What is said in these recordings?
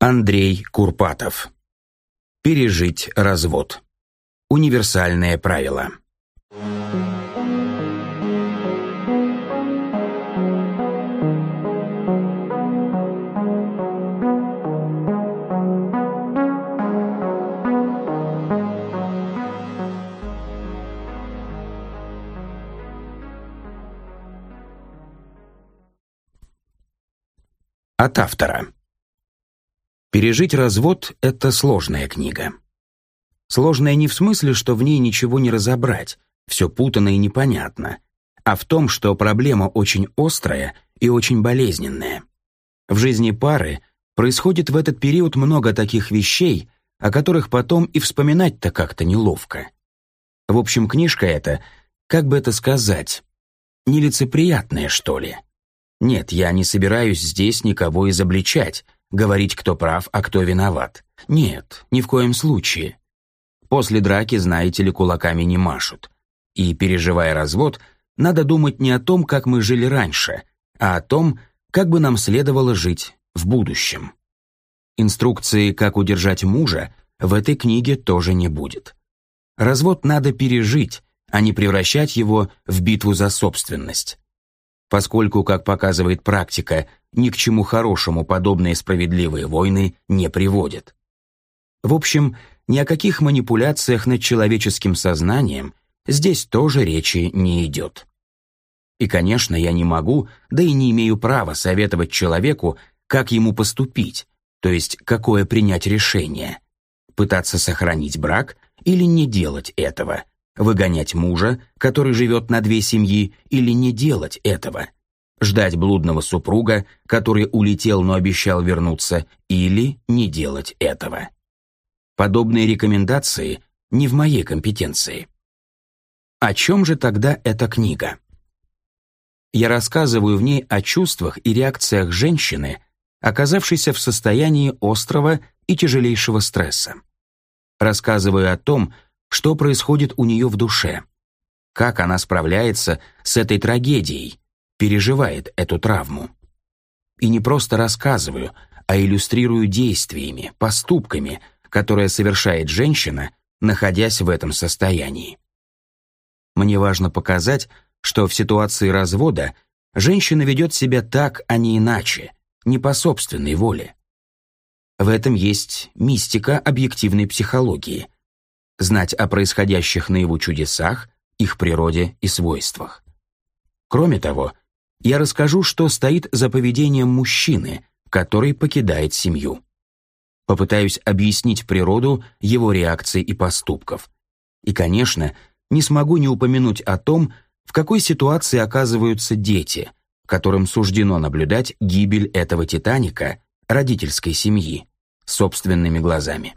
Андрей Курпатов. Пережить развод. Универсальное правило. От автора. Пережить развод — это сложная книга. Сложная не в смысле, что в ней ничего не разобрать, все путано и непонятно, а в том, что проблема очень острая и очень болезненная. В жизни пары происходит в этот период много таких вещей, о которых потом и вспоминать-то как-то неловко. В общем, книжка эта, как бы это сказать, нелицеприятная, что ли. Нет, я не собираюсь здесь никого изобличать, говорить, кто прав, а кто виноват. Нет, ни в коем случае. После драки, знаете ли, кулаками не машут. И, переживая развод, надо думать не о том, как мы жили раньше, а о том, как бы нам следовало жить в будущем. Инструкции, как удержать мужа, в этой книге тоже не будет. Развод надо пережить, а не превращать его в битву за собственность поскольку, как показывает практика, ни к чему хорошему подобные справедливые войны не приводят. В общем, ни о каких манипуляциях над человеческим сознанием здесь тоже речи не идет. И, конечно, я не могу, да и не имею права советовать человеку, как ему поступить, то есть какое принять решение. Пытаться сохранить брак или не делать этого – выгонять мужа, который живет на две семьи, или не делать этого, ждать блудного супруга, который улетел, но обещал вернуться, или не делать этого. Подобные рекомендации не в моей компетенции. О чем же тогда эта книга? Я рассказываю в ней о чувствах и реакциях женщины, оказавшейся в состоянии острого и тяжелейшего стресса. Рассказываю о том, что происходит у нее в душе, как она справляется с этой трагедией, переживает эту травму. И не просто рассказываю, а иллюстрирую действиями, поступками, которые совершает женщина, находясь в этом состоянии. Мне важно показать, что в ситуации развода женщина ведет себя так, а не иначе, не по собственной воле. В этом есть мистика объективной психологии – знать о происходящих наяву чудесах, их природе и свойствах. Кроме того, я расскажу, что стоит за поведением мужчины, который покидает семью. Попытаюсь объяснить природу его реакций и поступков. И, конечно, не смогу не упомянуть о том, в какой ситуации оказываются дети, которым суждено наблюдать гибель этого «Титаника», родительской семьи, собственными глазами.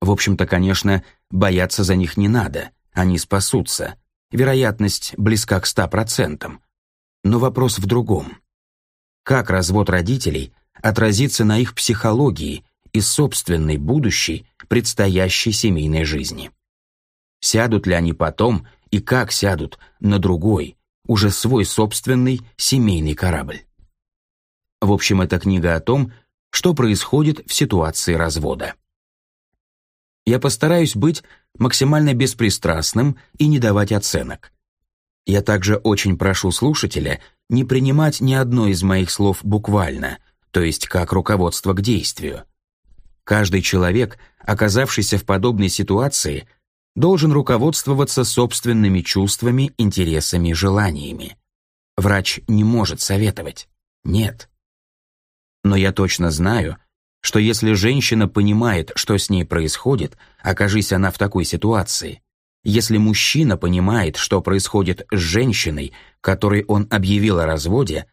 В общем-то, конечно, бояться за них не надо, они спасутся. Вероятность близка к ста процентам. Но вопрос в другом. Как развод родителей отразится на их психологии и собственной будущей, предстоящей семейной жизни? Сядут ли они потом и как сядут на другой, уже свой собственный семейный корабль? В общем, это книга о том, что происходит в ситуации развода я постараюсь быть максимально беспристрастным и не давать оценок. Я также очень прошу слушателя не принимать ни одно из моих слов буквально, то есть как руководство к действию. Каждый человек, оказавшийся в подобной ситуации, должен руководствоваться собственными чувствами, интересами, желаниями. Врач не может советовать. Нет. Но я точно знаю, что если женщина понимает, что с ней происходит, окажись она в такой ситуации, если мужчина понимает, что происходит с женщиной, которой он объявил о разводе,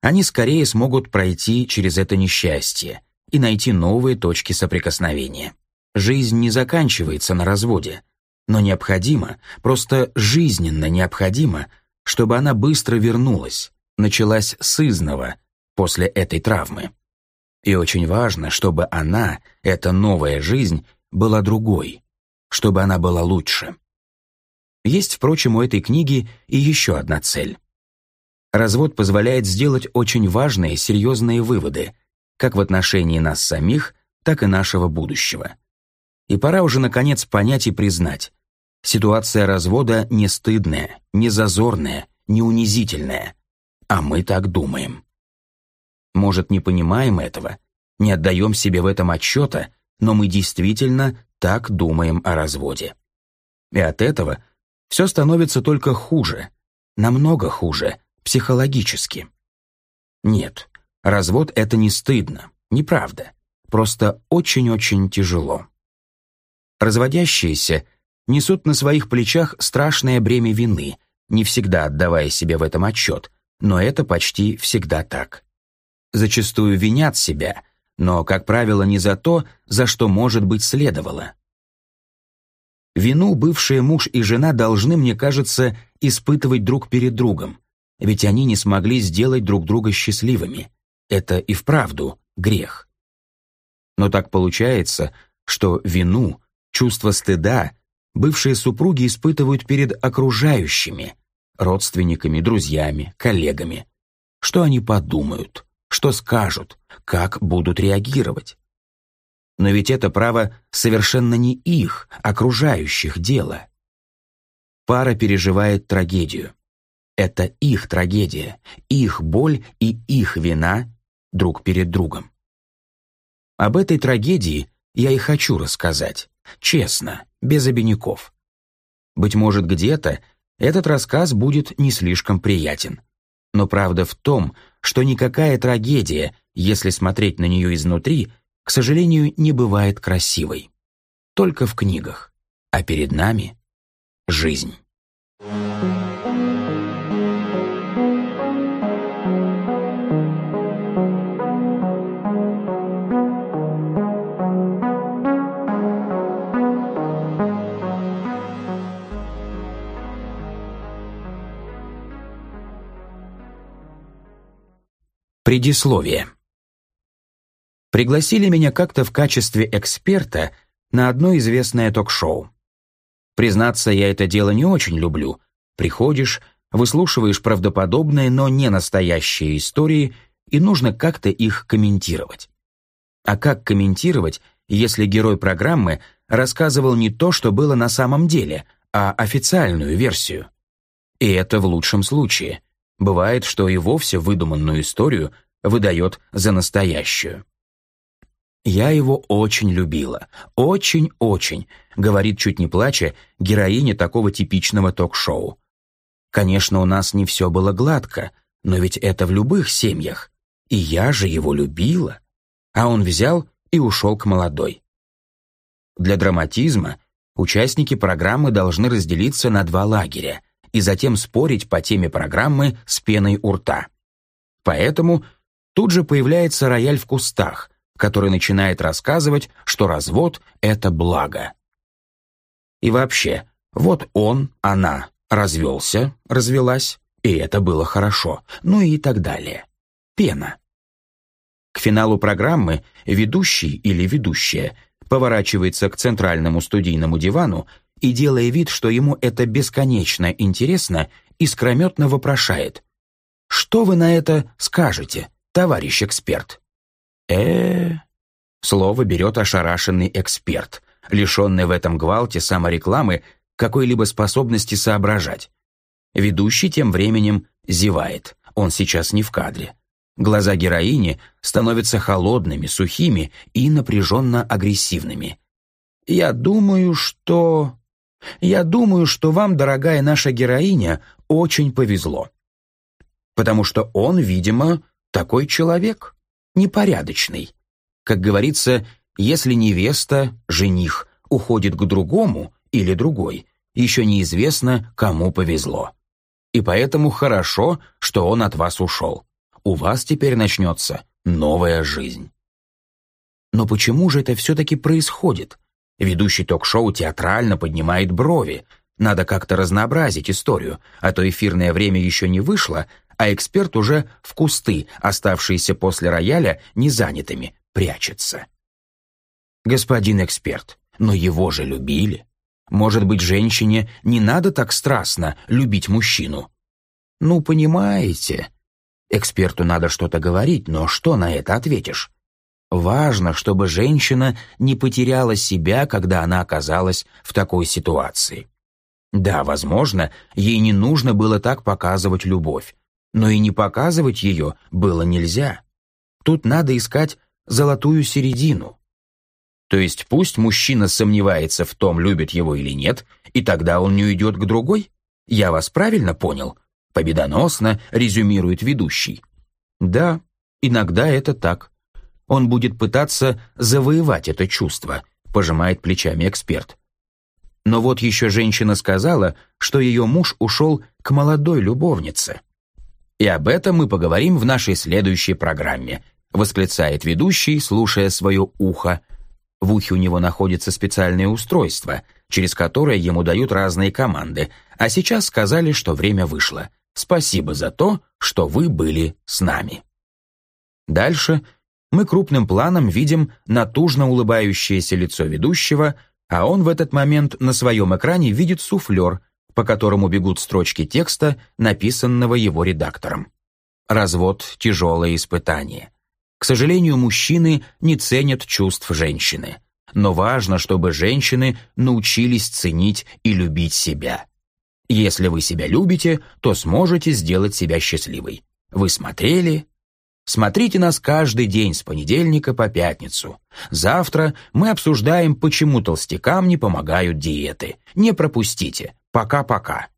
они скорее смогут пройти через это несчастье и найти новые точки соприкосновения. Жизнь не заканчивается на разводе, но необходимо, просто жизненно необходимо, чтобы она быстро вернулась, началась с изного после этой травмы. И очень важно, чтобы она, эта новая жизнь, была другой, чтобы она была лучше. Есть, впрочем, у этой книги и еще одна цель. Развод позволяет сделать очень важные, серьезные выводы, как в отношении нас самих, так и нашего будущего. И пора уже наконец понять и признать, ситуация развода не стыдная, не зазорная, не унизительная, а мы так думаем. Может, не понимаем этого, не отдаем себе в этом отчета, но мы действительно так думаем о разводе. И от этого все становится только хуже, намного хуже, психологически. Нет, развод — это не стыдно, неправда, просто очень-очень тяжело. Разводящиеся несут на своих плечах страшное бремя вины, не всегда отдавая себе в этом отчет, но это почти всегда так. Зачастую винят себя, но, как правило, не за то, за что, может быть, следовало. Вину бывшие муж и жена должны, мне кажется, испытывать друг перед другом, ведь они не смогли сделать друг друга счастливыми. Это и вправду грех. Но так получается, что вину, чувство стыда бывшие супруги испытывают перед окружающими, родственниками, друзьями, коллегами. Что они подумают, что скажут, как будут реагировать. Но ведь это право совершенно не их, окружающих дело. Пара переживает трагедию. Это их трагедия, их боль и их вина друг перед другом. Об этой трагедии я и хочу рассказать, честно, без обиняков. Быть может, где-то этот рассказ будет не слишком приятен. Но правда в том, что никакая трагедия, если смотреть на нее изнутри, к сожалению, не бывает красивой. Только в книгах. А перед нами — жизнь. Предисловие. Пригласили меня как-то в качестве эксперта на одно известное ток-шоу. Признаться, я это дело не очень люблю. Приходишь, выслушиваешь правдоподобные, но не настоящие истории, и нужно как-то их комментировать. А как комментировать, если герой программы рассказывал не то, что было на самом деле, а официальную версию? И это в лучшем случае. Бывает, что и вовсе выдуманную историю выдает за настоящую. «Я его очень любила. Очень-очень», — говорит чуть не плача героиня такого типичного ток-шоу. «Конечно, у нас не все было гладко, но ведь это в любых семьях. И я же его любила». А он взял и ушел к молодой. Для драматизма участники программы должны разделиться на два лагеря и затем спорить по теме программы с пеной у рта. Поэтому тут же появляется рояль в кустах, который начинает рассказывать, что развод — это благо. И вообще, вот он, она, развелся, развелась, и это было хорошо, ну и так далее. Пена. К финалу программы ведущий или ведущая поворачивается к центральному студийному дивану и, делая вид, что ему это бесконечно интересно, искрометно вопрошает. «Что вы на это скажете, товарищ эксперт?» Э, Слово берет ошарашенный эксперт, лишенный в этом гвалте саморекламы какой-либо способности соображать. Ведущий тем временем зевает, он сейчас не в кадре. Глаза героини становятся холодными, сухими и напряженно агрессивными. «Я думаю, что...» Я думаю, что вам, дорогая наша героиня, очень повезло. Потому что он, видимо, такой человек, непорядочный. Как говорится, если невеста, жених, уходит к другому или другой, еще неизвестно, кому повезло. И поэтому хорошо, что он от вас ушел. У вас теперь начнется новая жизнь. Но почему же это все-таки происходит? Ведущий ток-шоу театрально поднимает брови. Надо как-то разнообразить историю, а то эфирное время еще не вышло, а эксперт уже в кусты, оставшиеся после рояля, незанятыми, прячется. Господин эксперт, но его же любили. Может быть, женщине не надо так страстно любить мужчину? Ну, понимаете. Эксперту надо что-то говорить, но что на это ответишь? Важно, чтобы женщина не потеряла себя, когда она оказалась в такой ситуации. Да, возможно, ей не нужно было так показывать любовь, но и не показывать ее было нельзя. Тут надо искать золотую середину. То есть пусть мужчина сомневается в том, любит его или нет, и тогда он не уйдет к другой? Я вас правильно понял? Победоносно резюмирует ведущий. Да, иногда это так. Он будет пытаться завоевать это чувство, пожимает плечами эксперт. Но вот еще женщина сказала, что ее муж ушел к молодой любовнице. И об этом мы поговорим в нашей следующей программе, восклицает ведущий, слушая свое ухо. В ухе у него находится специальное устройство, через которое ему дают разные команды, а сейчас сказали, что время вышло. Спасибо за то, что вы были с нами. Дальше мы крупным планом видим натужно улыбающееся лицо ведущего, а он в этот момент на своем экране видит суфлер, по которому бегут строчки текста, написанного его редактором. Развод – тяжелое испытание. К сожалению, мужчины не ценят чувств женщины. Но важно, чтобы женщины научились ценить и любить себя. Если вы себя любите, то сможете сделать себя счастливой. Вы смотрели, Смотрите нас каждый день с понедельника по пятницу. Завтра мы обсуждаем, почему толстякам не помогают диеты. Не пропустите. Пока-пока.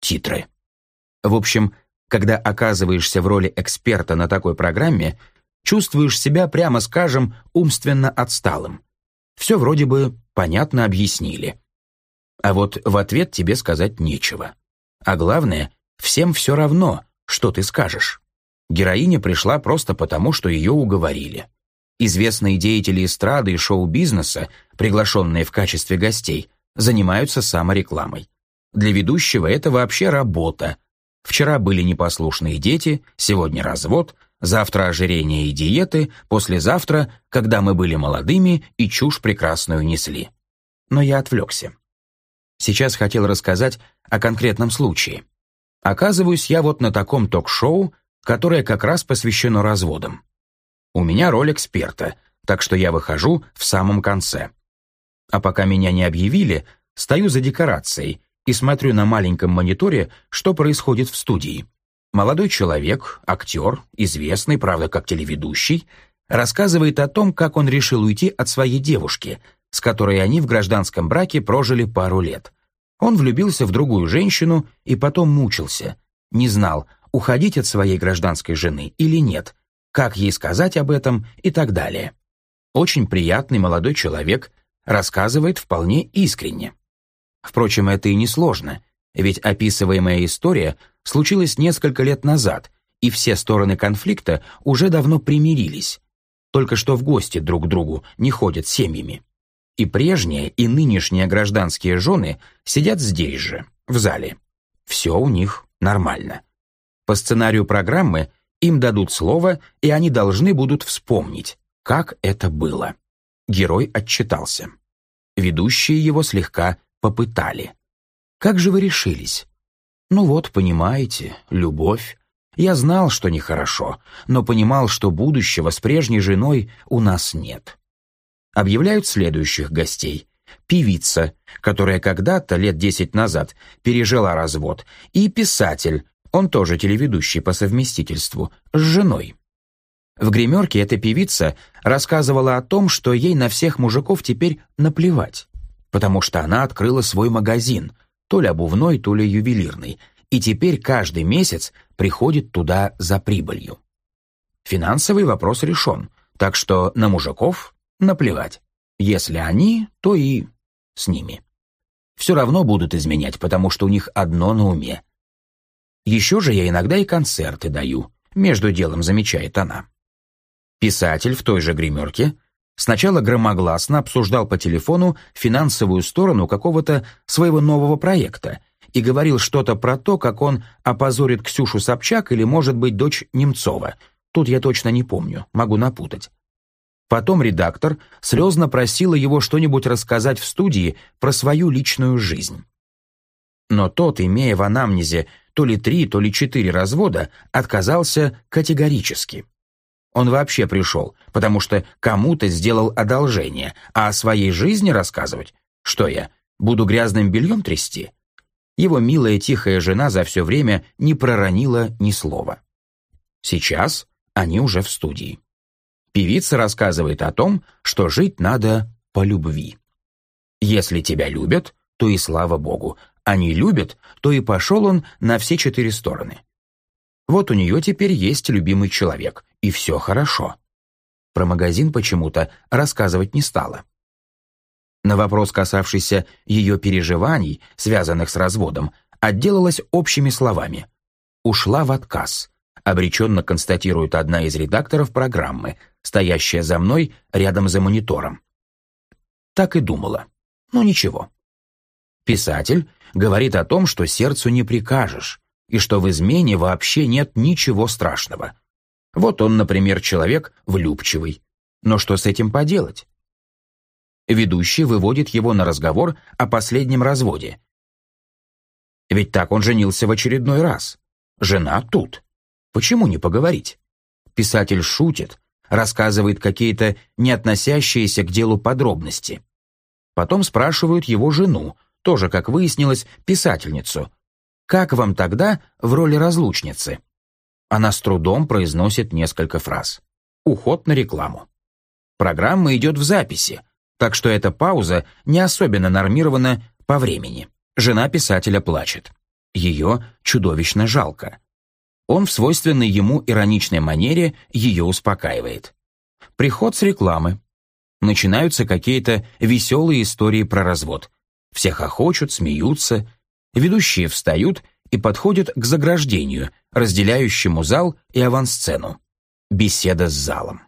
Титры. В общем, когда оказываешься в роли эксперта на такой программе, чувствуешь себя, прямо скажем, умственно отсталым. Все вроде бы понятно объяснили. А вот в ответ тебе сказать нечего. А главное, всем все равно, что ты скажешь. Героиня пришла просто потому, что ее уговорили. Известные деятели эстрады и шоу-бизнеса, приглашенные в качестве гостей, занимаются саморекламой. Для ведущего это вообще работа. Вчера были непослушные дети, сегодня развод, завтра ожирение и диеты, послезавтра, когда мы были молодыми и чушь прекрасную несли. Но я отвлекся. Сейчас хотел рассказать о конкретном случае. Оказываюсь я вот на таком ток-шоу, которое как раз посвящено разводам. У меня роль эксперта, так что я выхожу в самом конце. А пока меня не объявили, стою за декорацией и смотрю на маленьком мониторе, что происходит в студии. Молодой человек, актер, известный, правда, как телеведущий, рассказывает о том, как он решил уйти от своей девушки, с которой они в гражданском браке прожили пару лет. Он влюбился в другую женщину и потом мучился. Не знал, уходить от своей гражданской жены или нет, как ей сказать об этом и так далее. Очень приятный молодой человек рассказывает вполне искренне. Впрочем, это и не сложно, ведь описываемая история случилась несколько лет назад, и все стороны конфликта уже давно примирились, только что в гости друг к другу не ходят семьями. И прежние, и нынешние гражданские жены сидят здесь же, в зале. Все у них нормально. По сценарию программы им дадут слово, и они должны будут вспомнить, как это было. Герой отчитался. Ведущие его слегка попытали. «Как же вы решились?» «Ну вот, понимаете, любовь. Я знал, что нехорошо, но понимал, что будущего с прежней женой у нас нет». Объявляют следующих гостей. Певица, которая когда-то, лет десять назад, пережила развод, и писатель, он тоже телеведущий по совместительству, с женой. В гримерке эта певица рассказывала о том, что ей на всех мужиков теперь наплевать, потому что она открыла свой магазин, то ли обувной, то ли ювелирный, и теперь каждый месяц приходит туда за прибылью. Финансовый вопрос решен, так что на мужиков наплевать. Если они, то и с ними. Все равно будут изменять, потому что у них одно на уме еще же я иногда и концерты даю, между делом замечает она. Писатель в той же гримерке сначала громогласно обсуждал по телефону финансовую сторону какого-то своего нового проекта и говорил что-то про то, как он опозорит Ксюшу Собчак или, может быть, дочь Немцова. Тут я точно не помню, могу напутать. Потом редактор слезно просила его что-нибудь рассказать в студии про свою личную жизнь. Но тот, имея в анамнезе то ли три, то ли четыре развода, отказался категорически. Он вообще пришел, потому что кому-то сделал одолжение, а о своей жизни рассказывать? Что я, буду грязным бельем трясти? Его милая тихая жена за все время не проронила ни слова. Сейчас они уже в студии. Певица рассказывает о том, что жить надо по любви. Если тебя любят, то и слава богу, а не любят, то и пошел он на все четыре стороны. Вот у нее теперь есть любимый человек, и все хорошо. Про магазин почему-то рассказывать не стала. На вопрос, касавшийся ее переживаний, связанных с разводом, отделалась общими словами. «Ушла в отказ», обреченно констатирует одна из редакторов программы, стоящая за мной рядом за монитором. Так и думала. Ну ничего. Писатель говорит о том, что сердцу не прикажешь, и что в измене вообще нет ничего страшного. Вот он, например, человек влюбчивый. Но что с этим поделать? Ведущий выводит его на разговор о последнем разводе. Ведь так он женился в очередной раз. Жена тут. Почему не поговорить? Писатель шутит, рассказывает какие-то не относящиеся к делу подробности. Потом спрашивают его жену, тоже, как выяснилось, писательницу, как вам тогда в роли разлучницы? Она с трудом произносит несколько фраз. Уход на рекламу. Программа идет в записи, так что эта пауза не особенно нормирована по времени. Жена писателя плачет. Ее чудовищно жалко. Он в свойственной ему ироничной манере ее успокаивает. Приход с рекламы. Начинаются какие-то веселые истории про развод. Все хохочут, смеются, Ведущие встают и подходят к заграждению, разделяющему зал и авансцену. Беседа с залом.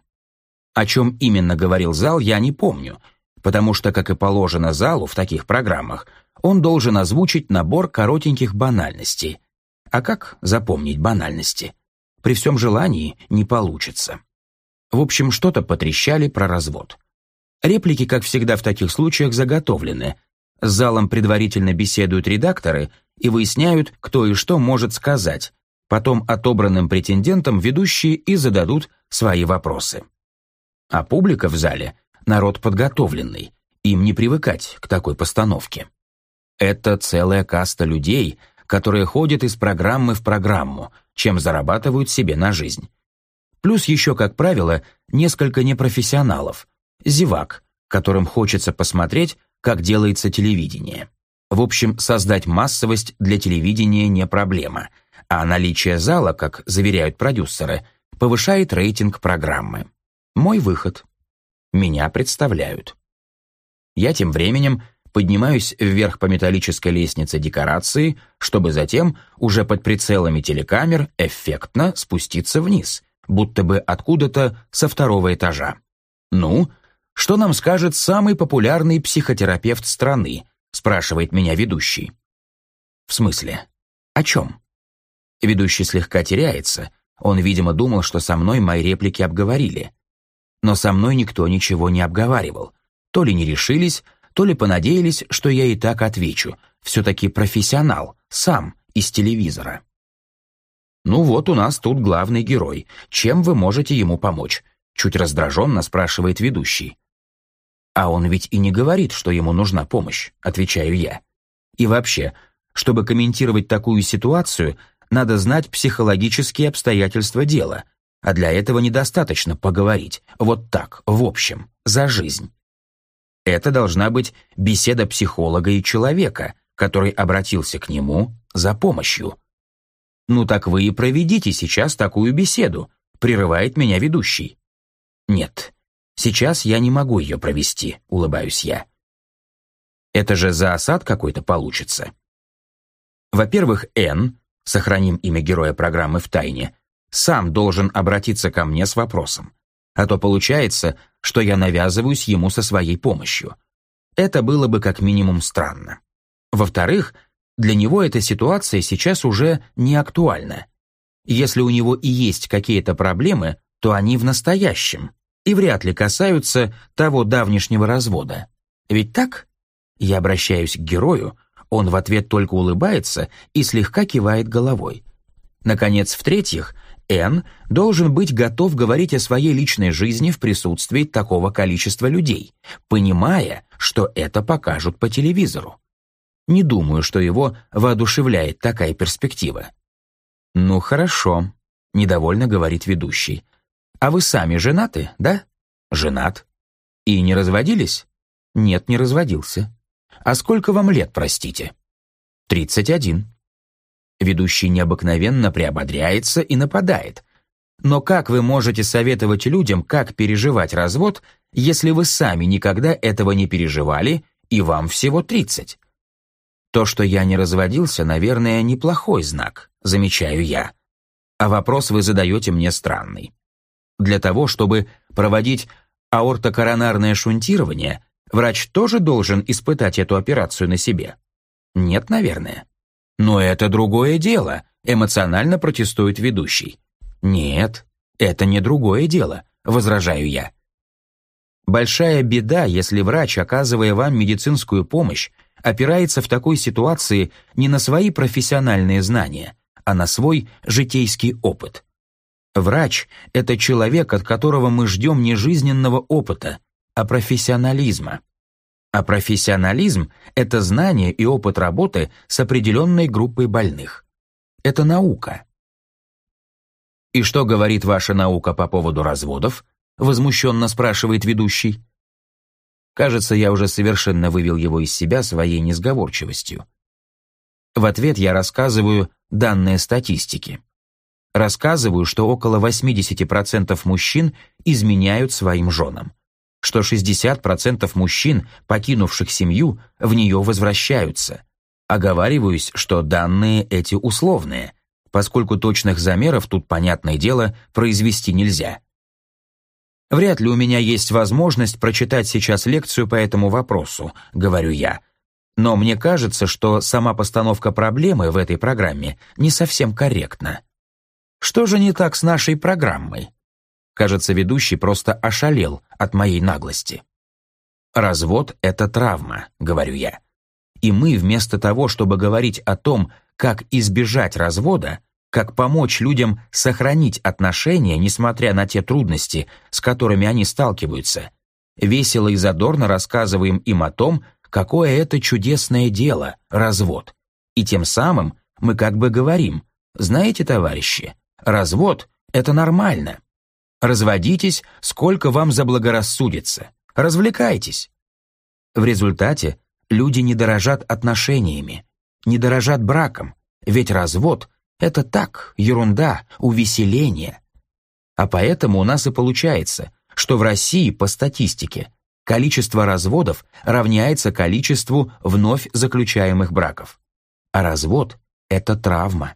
О чем именно говорил зал, я не помню, потому что, как и положено залу в таких программах, он должен озвучить набор коротеньких банальностей. А как запомнить банальности? При всем желании не получится. В общем, что-то потрещали про развод. Реплики, как всегда в таких случаях, заготовлены, с залом предварительно беседуют редакторы и выясняют, кто и что может сказать. Потом отобранным претендентам ведущие и зададут свои вопросы. А публика в зале – народ подготовленный, им не привыкать к такой постановке. Это целая каста людей, которые ходят из программы в программу, чем зарабатывают себе на жизнь. Плюс еще, как правило, несколько непрофессионалов, зевак, которым хочется посмотреть, как делается телевидение. В общем, создать массовость для телевидения не проблема, а наличие зала, как заверяют продюсеры, повышает рейтинг программы. Мой выход. Меня представляют. Я тем временем поднимаюсь вверх по металлической лестнице декорации, чтобы затем, уже под прицелами телекамер, эффектно спуститься вниз, будто бы откуда-то со второго этажа. Ну, «Что нам скажет самый популярный психотерапевт страны?» спрашивает меня ведущий. «В смысле? О чем?» Ведущий слегка теряется. Он, видимо, думал, что со мной мои реплики обговорили. Но со мной никто ничего не обговаривал. То ли не решились, то ли понадеялись, что я и так отвечу. Все-таки профессионал, сам, из телевизора. «Ну вот у нас тут главный герой. Чем вы можете ему помочь?» Чуть раздраженно спрашивает ведущий. А он ведь и не говорит, что ему нужна помощь, отвечаю я. И вообще, чтобы комментировать такую ситуацию, надо знать психологические обстоятельства дела, а для этого недостаточно поговорить, вот так, в общем, за жизнь. Это должна быть беседа психолога и человека, который обратился к нему за помощью. «Ну так вы и проведите сейчас такую беседу», прерывает меня ведущий. «Нет, Сейчас я не могу ее провести, улыбаюсь я. Это же за осад какой-то получится. Во-первых, Н, сохраним имя героя программы в тайне, сам должен обратиться ко мне с вопросом. А то получается, что я навязываюсь ему со своей помощью. Это было бы как минимум странно. Во-вторых, для него эта ситуация сейчас уже не актуальна. Если у него и есть какие-то проблемы, то они в настоящем, и вряд ли касаются того давнешнего развода. Ведь так? Я обращаюсь к герою, он в ответ только улыбается и слегка кивает головой. Наконец, в-третьих, Н должен быть готов говорить о своей личной жизни в присутствии такого количества людей, понимая, что это покажут по телевизору. Не думаю, что его воодушевляет такая перспектива. «Ну хорошо», — недовольно говорит ведущий. «А вы сами женаты, да?» «Женат». «И не разводились?» «Нет, не разводился». «А сколько вам лет, простите?» «Тридцать один». Ведущий необыкновенно приободряется и нападает. Но как вы можете советовать людям, как переживать развод, если вы сами никогда этого не переживали и вам всего тридцать? То, что я не разводился, наверное, неплохой знак, замечаю я. А вопрос вы задаете мне странный. Для того, чтобы проводить аортокоронарное шунтирование, врач тоже должен испытать эту операцию на себе? Нет, наверное. Но это другое дело, эмоционально протестует ведущий. Нет, это не другое дело, возражаю я. Большая беда, если врач, оказывая вам медицинскую помощь, опирается в такой ситуации не на свои профессиональные знания, а на свой житейский опыт. Врач – это человек, от которого мы ждем не жизненного опыта, а профессионализма. А профессионализм – это знание и опыт работы с определенной группой больных. Это наука. «И что говорит ваша наука по поводу разводов?» – возмущенно спрашивает ведущий. Кажется, я уже совершенно вывел его из себя своей несговорчивостью. В ответ я рассказываю данные статистики. Рассказываю, что около 80% мужчин изменяют своим женам что 60% мужчин, покинувших семью, в нее возвращаются. Оговариваюсь, что данные эти условные, поскольку точных замеров тут, понятное дело, произвести нельзя. Вряд ли у меня есть возможность прочитать сейчас лекцию по этому вопросу, говорю я. Но мне кажется, что сама постановка проблемы в этой программе не совсем корректна. Что же не так с нашей программой? Кажется, ведущий просто ошалел от моей наглости. «Развод — это травма», — говорю я. И мы вместо того, чтобы говорить о том, как избежать развода, как помочь людям сохранить отношения, несмотря на те трудности, с которыми они сталкиваются, весело и задорно рассказываем им о том, какое это чудесное дело — развод. И тем самым мы как бы говорим, знаете, товарищи, развод — это нормально. Разводитесь, сколько вам заблагорассудится. Развлекайтесь. В результате люди не дорожат отношениями, не дорожат браком, ведь развод — это так, ерунда, увеселение. А поэтому у нас и получается, что в России по статистике количество разводов равняется количеству вновь заключаемых браков. А развод — это травма.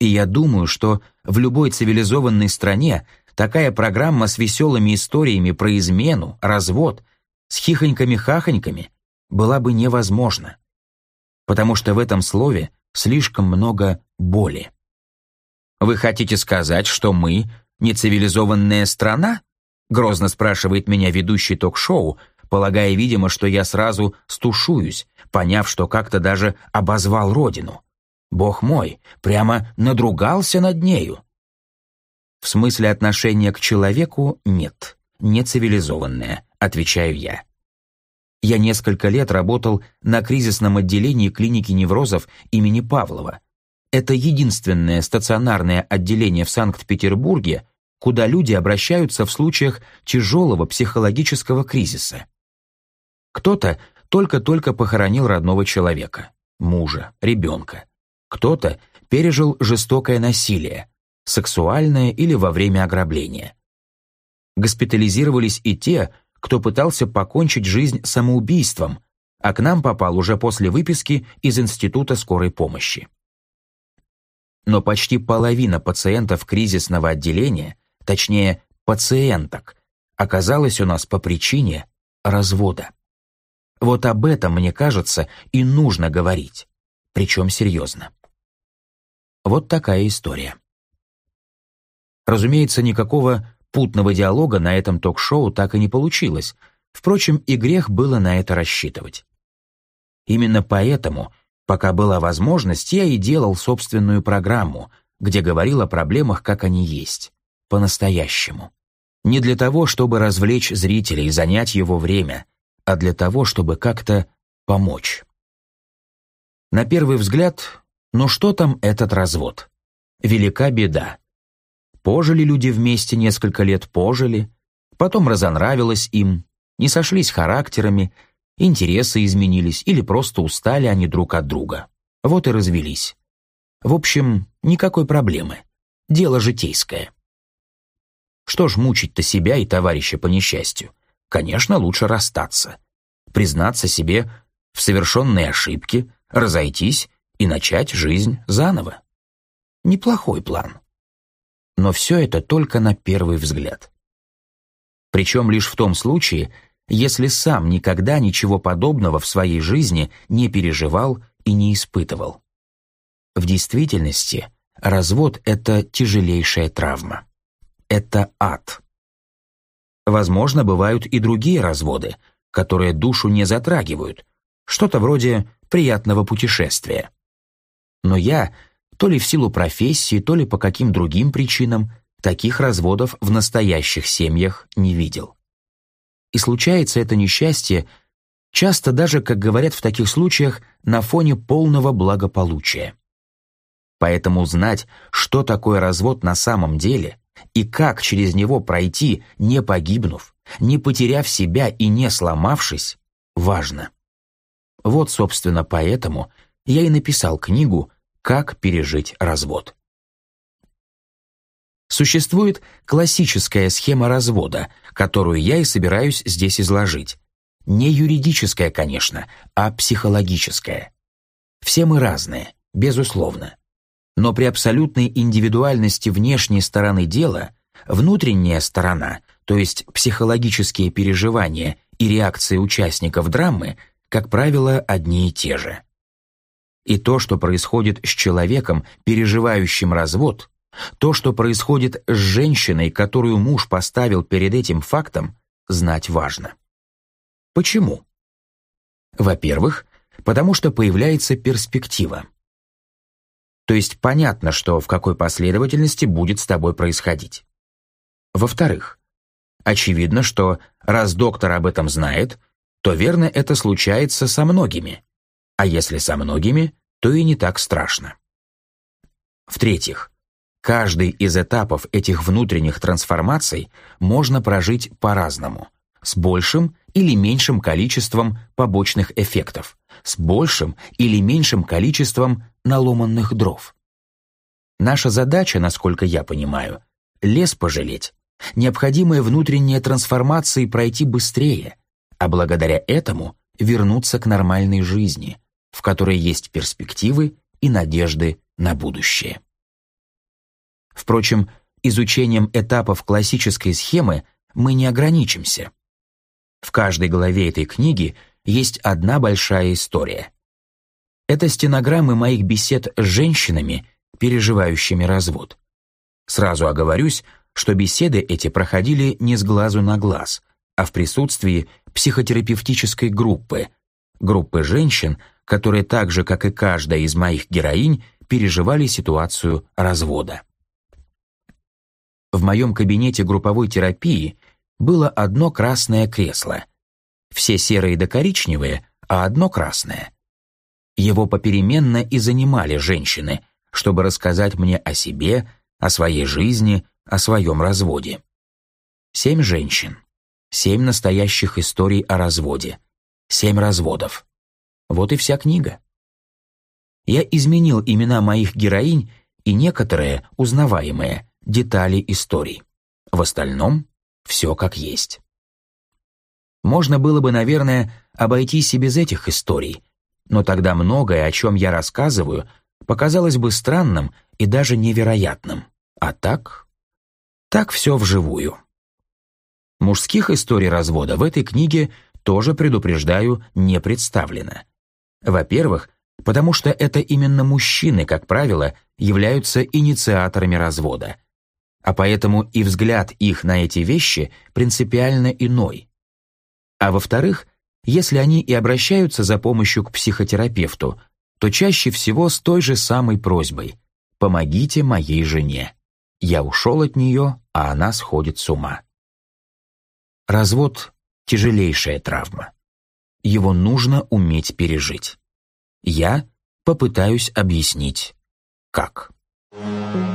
И я думаю, что в любой цивилизованной стране такая программа с веселыми историями про измену, развод, с хихоньками-хахоньками была бы невозможна. Потому что в этом слове слишком много боли. «Вы хотите сказать, что мы не цивилизованная страна?» Грозно спрашивает меня ведущий ток-шоу, полагая, видимо, что я сразу стушуюсь, поняв, что как-то даже обозвал родину. Бог мой, прямо надругался над нею. В смысле отношения к человеку нет, не цивилизованное, отвечаю я. Я несколько лет работал на кризисном отделении клиники неврозов имени Павлова. Это единственное стационарное отделение в Санкт-Петербурге, куда люди обращаются в случаях тяжелого психологического кризиса. Кто-то только-только похоронил родного человека, мужа, ребенка. Кто-то пережил жестокое насилие, сексуальное или во время ограбления. Госпитализировались и те, кто пытался покончить жизнь самоубийством, а к нам попал уже после выписки из Института скорой помощи. Но почти половина пациентов кризисного отделения, точнее, пациенток, оказалась у нас по причине развода. Вот об этом, мне кажется, и нужно говорить, причем серьезно. Вот такая история. Разумеется, никакого путного диалога на этом ток-шоу так и не получилось, впрочем, и грех было на это рассчитывать. Именно поэтому, пока была возможность, я и делал собственную программу, где говорил о проблемах, как они есть, по-настоящему. Не для того, чтобы развлечь зрителей и занять его время, а для того, чтобы как-то помочь. На первый взгляд, ну что там этот развод? Велика беда. Пожили люди вместе несколько лет, пожили, потом разонравилось им, не сошлись характерами, интересы изменились или просто устали они друг от друга. Вот и развелись. В общем, никакой проблемы. Дело житейское. Что ж мучить-то себя и товарища по несчастью? Конечно, лучше расстаться. Признаться себе в совершенной ошибке, разойтись и начать жизнь заново. Неплохой план. Но все это только на первый взгляд. Причем лишь в том случае, если сам никогда ничего подобного в своей жизни не переживал и не испытывал. В действительности развод – это тяжелейшая травма это ад. Возможно, бывают и другие разводы, которые душу не затрагивают, что-то вроде приятного путешествия. Но я, то ли в силу профессии, то ли по каким другим причинам, таких разводов в настоящих семьях не видел. И случается это несчастье часто даже, как говорят в таких случаях, на фоне полного благополучия. Поэтому знать, что такое развод на самом деле, и как через него пройти, не погибнув, не потеряв себя и не сломавшись, важно. Вот, собственно, поэтому я и написал книгу «Как пережить развод». Существует классическая схема развода, которую я и собираюсь здесь изложить. Не юридическая, конечно, а психологическая. Все мы разные, безусловно. Но при абсолютной индивидуальности внешней стороны дела, внутренняя сторона, то есть психологические переживания и реакции участников драмы, как правило, одни и те же. И то, что происходит с человеком, переживающим развод, то, что происходит с женщиной, которую муж поставил перед этим фактом, знать важно. Почему? Во-первых, потому что появляется перспектива. То есть понятно, что в какой последовательности будет с тобой происходить. Во-вторых, очевидно, что раз доктор об этом знает, то верно это случается со многими. А если со многими, то и не так страшно. В-третьих, каждый из этапов этих внутренних трансформаций можно прожить по-разному, с большим или меньшим количеством побочных эффектов, с большим или меньшим количеством наломанных дров. Наша задача, насколько я понимаю, лес пожалеть, необходимые внутренние трансформации пройти быстрее, а благодаря этому вернуться к нормальной жизни, в которой есть перспективы и надежды на будущее. Впрочем, изучением этапов классической схемы мы не ограничимся. В каждой главе этой книги есть одна большая история. Это стенограммы моих бесед с женщинами, переживающими развод. Сразу оговорюсь, что беседы эти проходили не с глазу на глаз, а в присутствии психотерапевтической группы, группы женщин, которые так же, как и каждая из моих героинь, переживали ситуацию развода. В моем кабинете групповой терапии было одно красное кресло. Все серые да коричневые, а одно красное. Его попеременно и занимали женщины, чтобы рассказать мне о себе, о своей жизни, о своем разводе. Семь женщин. Семь настоящих историй о разводе. Семь разводов. Вот и вся книга. Я изменил имена моих героинь и некоторые, узнаваемые, детали историй. В остальном все как есть. Можно было бы, наверное, обойтись и без этих историй, но тогда многое, о чем я рассказываю, показалось бы странным и даже невероятным. А так? Так все вживую. Мужских историй развода в этой книге тоже, предупреждаю, не представлено. Во-первых, потому что это именно мужчины, как правило, являются инициаторами развода – а поэтому и взгляд их на эти вещи принципиально иной. А во-вторых, если они и обращаются за помощью к психотерапевту, то чаще всего с той же самой просьбой «Помогите моей жене». Я ушел от нее, а она сходит с ума. Развод — тяжелейшая травма его нужно уметь пережить. Я попытаюсь объяснить, как. Thank you.